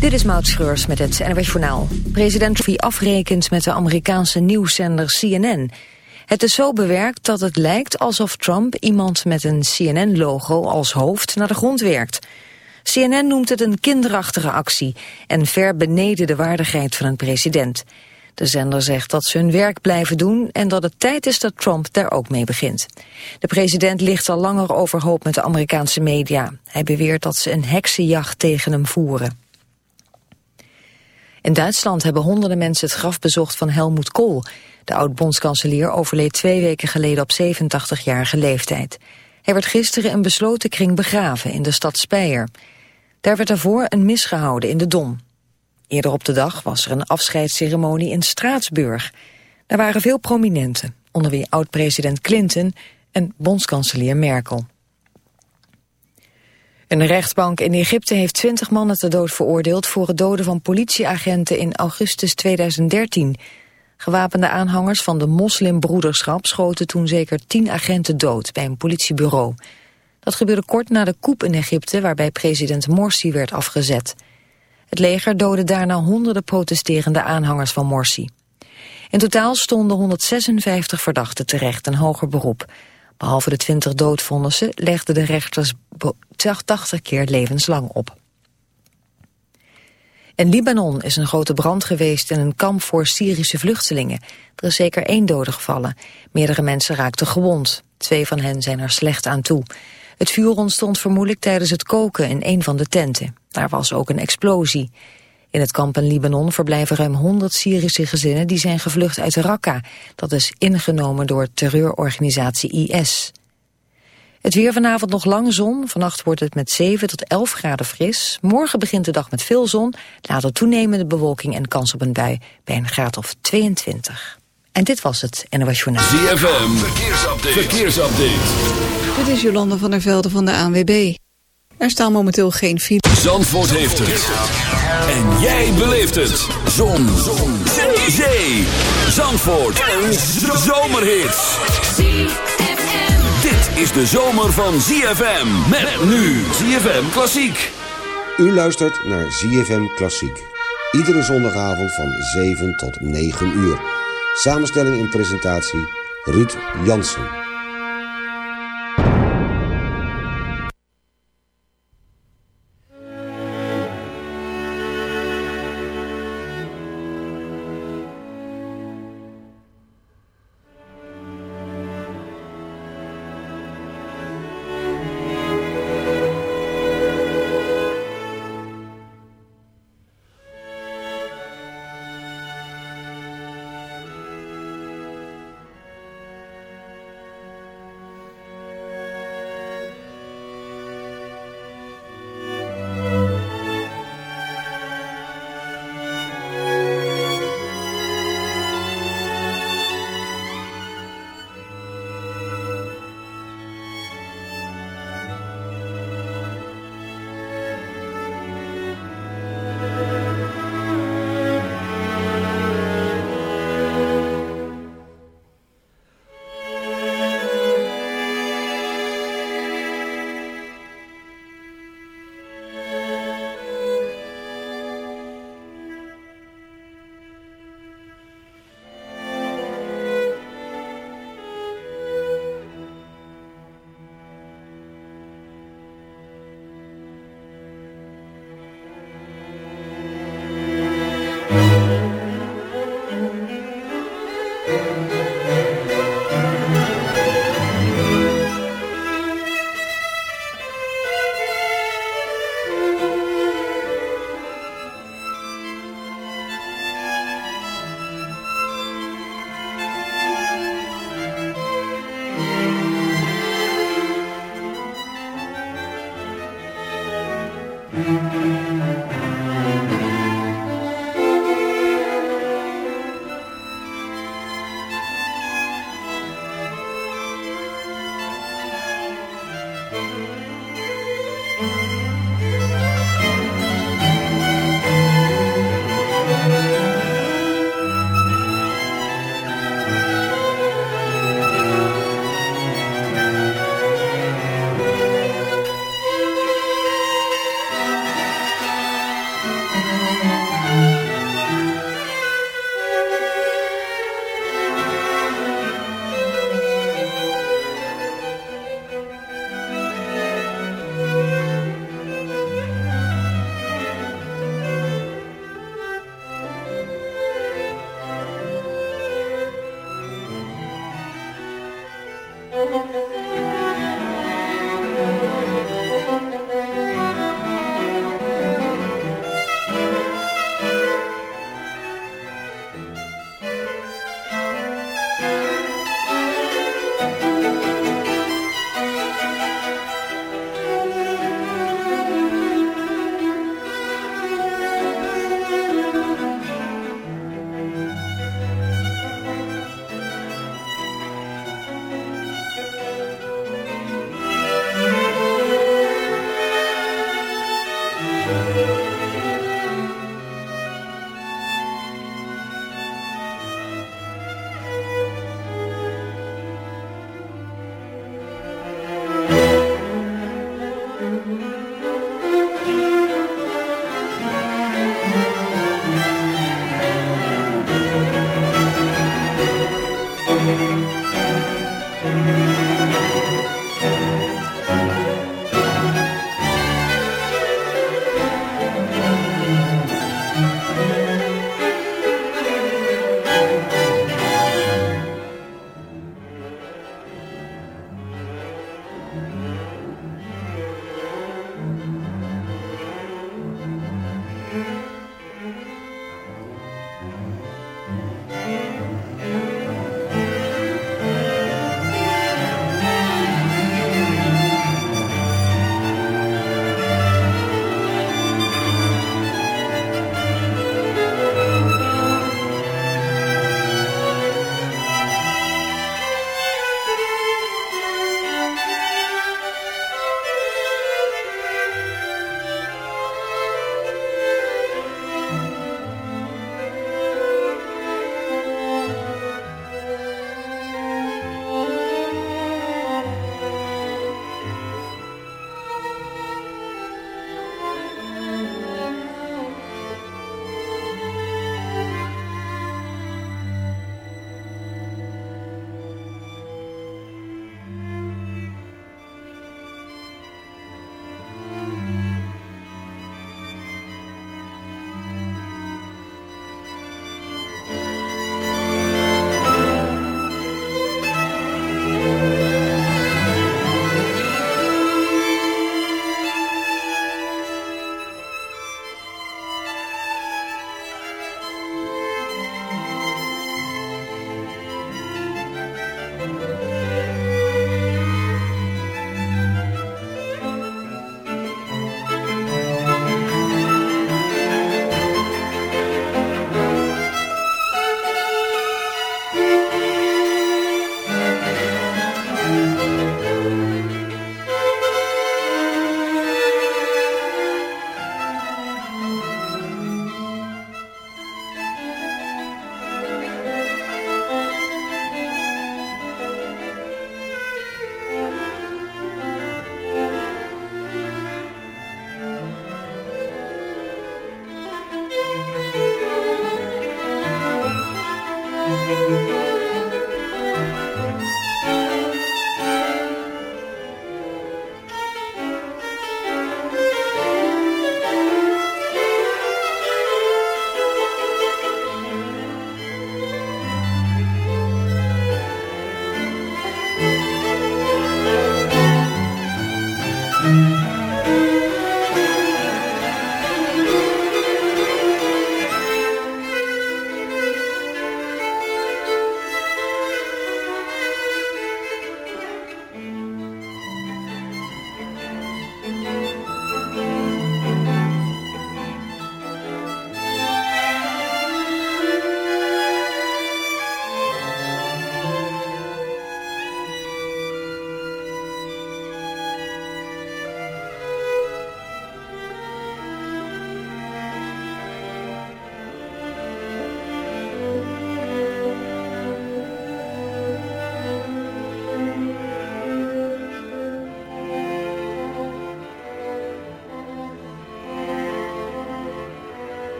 Dit is Maud Schreurs met het NWS Journaal. President Trump afrekent met de Amerikaanse nieuwszender CNN. Het is zo bewerkt dat het lijkt alsof Trump iemand met een CNN-logo als hoofd naar de grond werkt. CNN noemt het een kinderachtige actie en ver beneden de waardigheid van een president. De zender zegt dat ze hun werk blijven doen en dat het tijd is dat Trump daar ook mee begint. De president ligt al langer overhoop met de Amerikaanse media. Hij beweert dat ze een heksenjacht tegen hem voeren. In Duitsland hebben honderden mensen het graf bezocht van Helmut Kohl. De oud-bondskanselier overleed twee weken geleden op 87-jarige leeftijd. Hij werd gisteren in besloten kring begraven in de stad Speyer. Daar werd daarvoor een mis gehouden in de Dom. Eerder op de dag was er een afscheidsceremonie in Straatsburg. Daar waren veel prominenten, onder wie oud-president Clinton en bondskanselier Merkel. Een rechtbank in Egypte heeft twintig mannen te dood veroordeeld... voor het doden van politieagenten in augustus 2013. Gewapende aanhangers van de moslimbroederschap... schoten toen zeker tien agenten dood bij een politiebureau. Dat gebeurde kort na de coup in Egypte... waarbij president Morsi werd afgezet. Het leger doodde daarna honderden protesterende aanhangers van Morsi. In totaal stonden 156 verdachten terecht een hoger beroep. Behalve de 20 doodvonnissen legden de rechters 80 keer levenslang op. In Libanon is een grote brand geweest in een kamp voor Syrische vluchtelingen. Er is zeker één dode gevallen. Meerdere mensen raakten gewond. Twee van hen zijn er slecht aan toe. Het vuur ontstond vermoedelijk tijdens het koken in een van de tenten. Daar was ook een explosie. In het kamp in Libanon verblijven ruim 100 Syrische gezinnen die zijn gevlucht uit Raqqa. Dat is ingenomen door terreurorganisatie IS. Het weer vanavond nog lang zon. Vannacht wordt het met 7 tot 11 graden fris. Morgen begint de dag met veel zon. Later toenemende bewolking en kans op een bui bij een graad of 22. En dit was het NOS Journaal. ZFM, verkeersupdate. verkeersupdate. Dit is Jolande van der Velde van de ANWB. Er staan momenteel geen files. Zandvoort heeft het. En jij beleeft het. Zon. Zon. Zee. Zee. Zandvoort. Een zomerhit. Dit is de zomer van ZFM. Met nu ZFM Klassiek. U luistert naar ZFM Klassiek. Iedere zondagavond van 7 tot 9 uur. Samenstelling en presentatie Ruud Jansen.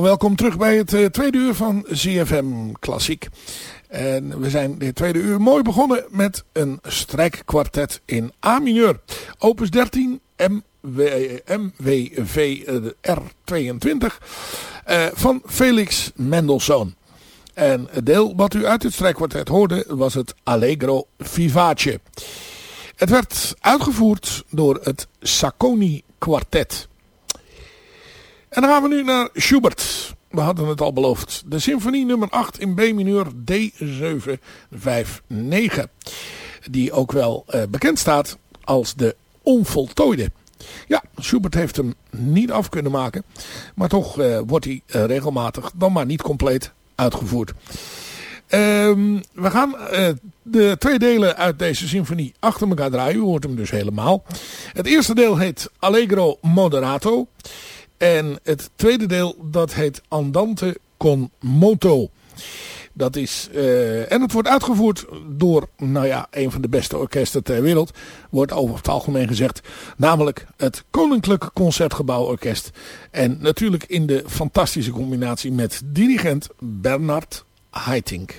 Welkom terug bij het uh, tweede uur van ZFM Klassiek. En we zijn dit tweede uur mooi begonnen met een strijkkwartet in A mineur. Opus 13 MW, MWV R22 uh, van Felix Mendelssohn. En het deel wat u uit het strijkkwartet hoorde was het Allegro Vivace. Het werd uitgevoerd door het Sacconi Quartet. En dan gaan we nu naar Schubert. We hadden het al beloofd. De symfonie nummer 8 in B-mineur D759. Die ook wel uh, bekend staat als de onvoltooide. Ja, Schubert heeft hem niet af kunnen maken. Maar toch uh, wordt hij uh, regelmatig, dan maar niet compleet, uitgevoerd. Um, we gaan de twee delen uit deze symfonie achter elkaar draaien. U hoort hem dus helemaal. Het eerste deel heet Allegro Moderato. En het tweede deel dat heet Andante con moto. Dat is, uh, en het wordt uitgevoerd door, nou ja, een van de beste orkesten ter wereld. Wordt over het algemeen gezegd. Namelijk het Koninklijk Concertgebouworkest. En natuurlijk in de fantastische combinatie met dirigent Bernard Haitink.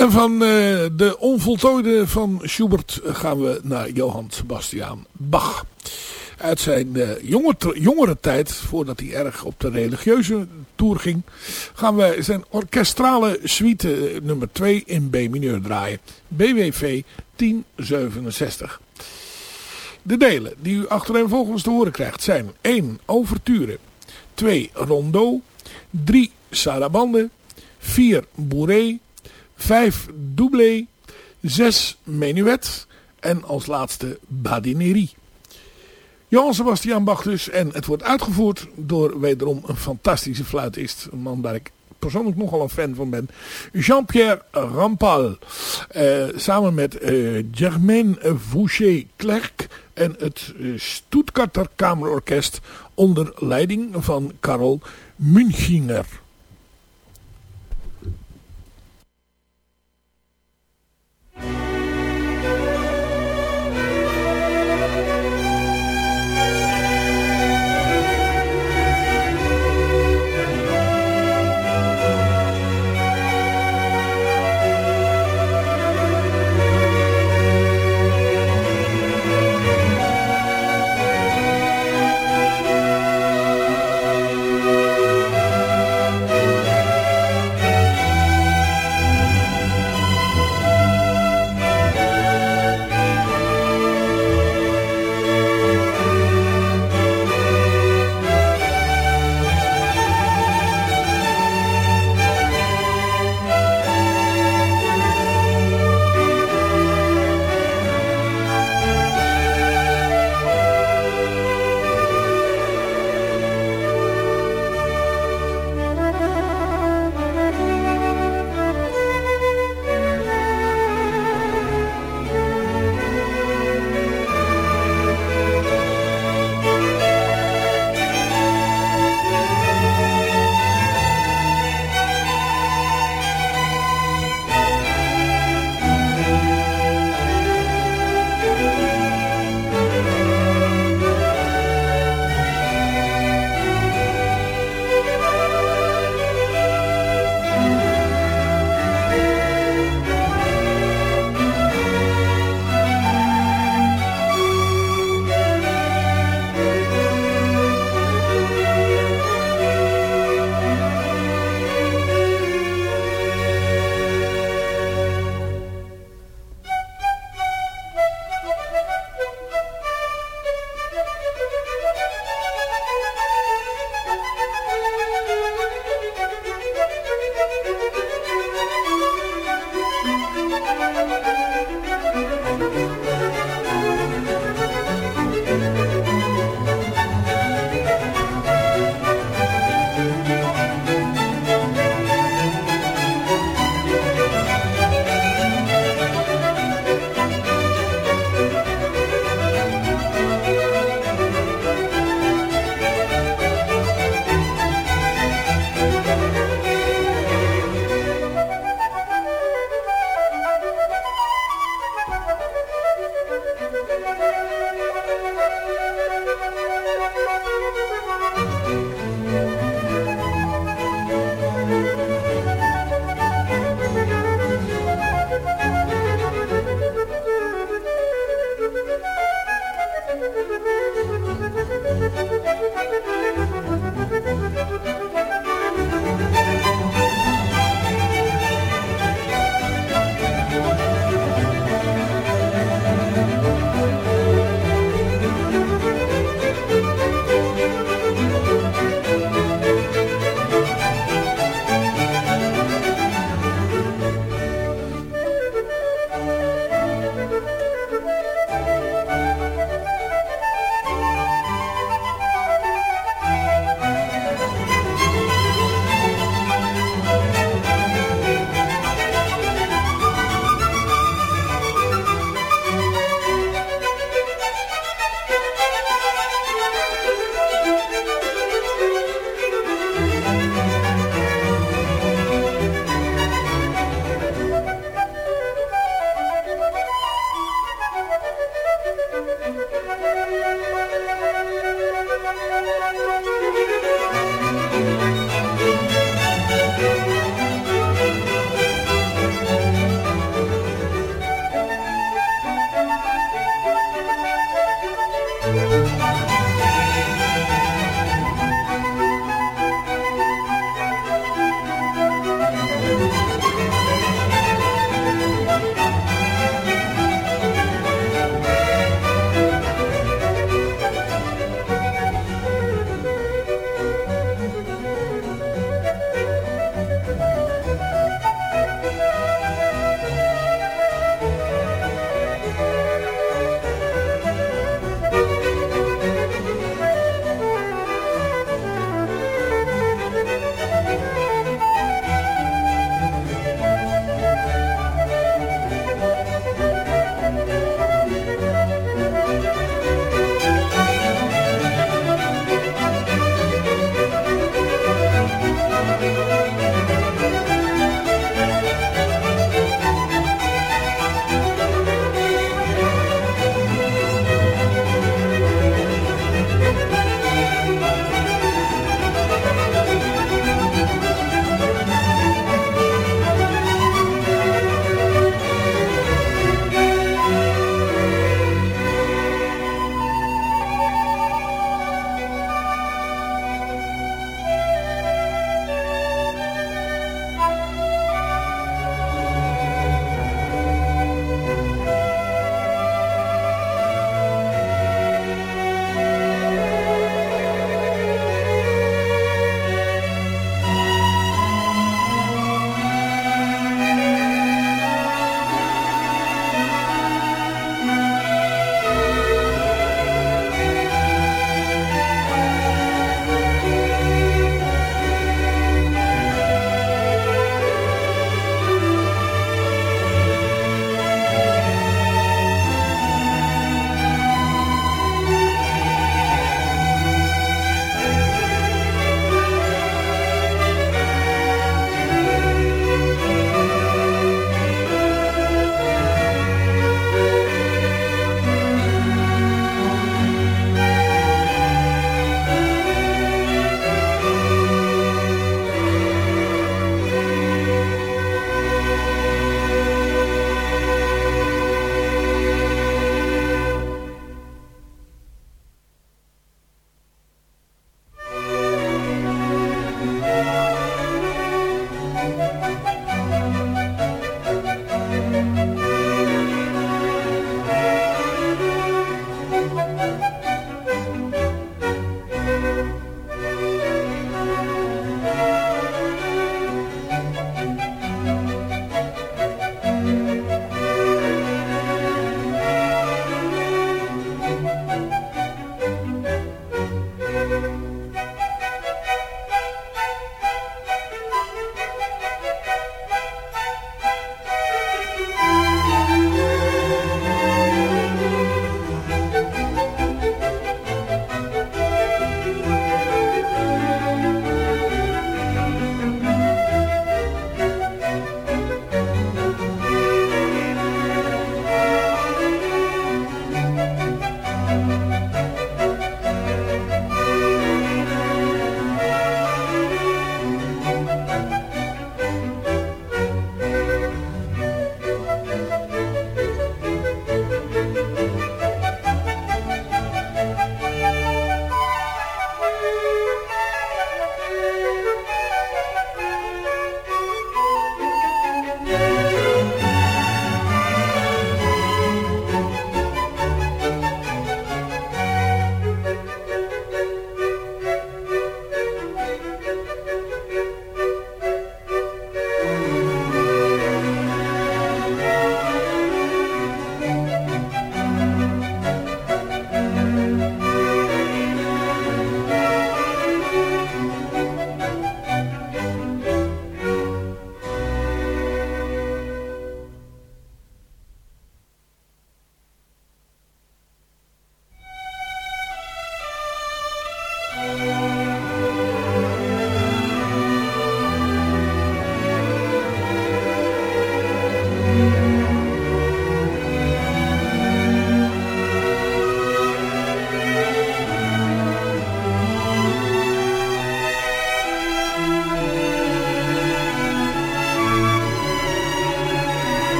En van uh, de onvoltooide van Schubert gaan we naar Johann Sebastian Bach. Uit zijn uh, jonge, jongere tijd, voordat hij erg op de religieuze tour ging, gaan we zijn orkestrale suite nummer 2 in B-mineur draaien. BWV 1067. De delen die u achtereenvolgens te horen krijgt zijn 1. Overture 2. Rondeau 3. Sarabande 4. Bourrée 5. Doublé 6. Menuet en als laatste Badinerie. Johann Sebastian Bach dus. En het wordt uitgevoerd door wederom een fantastische fluitist. Een man waar ik persoonlijk nogal een fan van ben. Jean-Pierre Rampal. Uh, samen met uh, Germaine Fouché-Clerc en het uh, Stuttgarter Kamerorkest onder leiding van Karel Münchinger.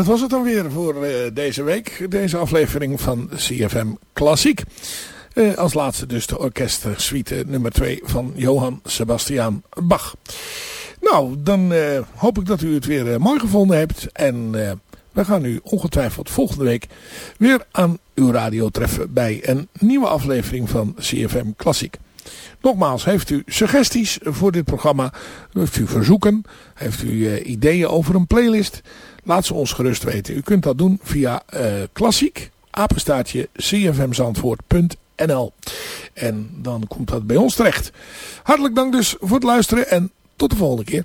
Dat was het dan weer voor uh, deze week. Deze aflevering van CFM Klassiek. Uh, als laatste dus de orkestsuite nummer 2 van Johann Sebastian Bach. Nou, dan uh, hoop ik dat u het weer mooi gevonden hebt. En we gaan u ongetwijfeld volgende week weer aan uw radio treffen bij een nieuwe aflevering van CFM Klassiek. Nogmaals, heeft u suggesties voor dit programma? Heeft u verzoeken? Heeft u ideeën over een playlist? Laat ze ons gerust weten. U kunt dat doen via uh, klassiek, apenstaartje, cfmzandvoort.nl. En dan komt dat bij ons terecht. Hartelijk dank dus voor het luisteren en tot de volgende keer.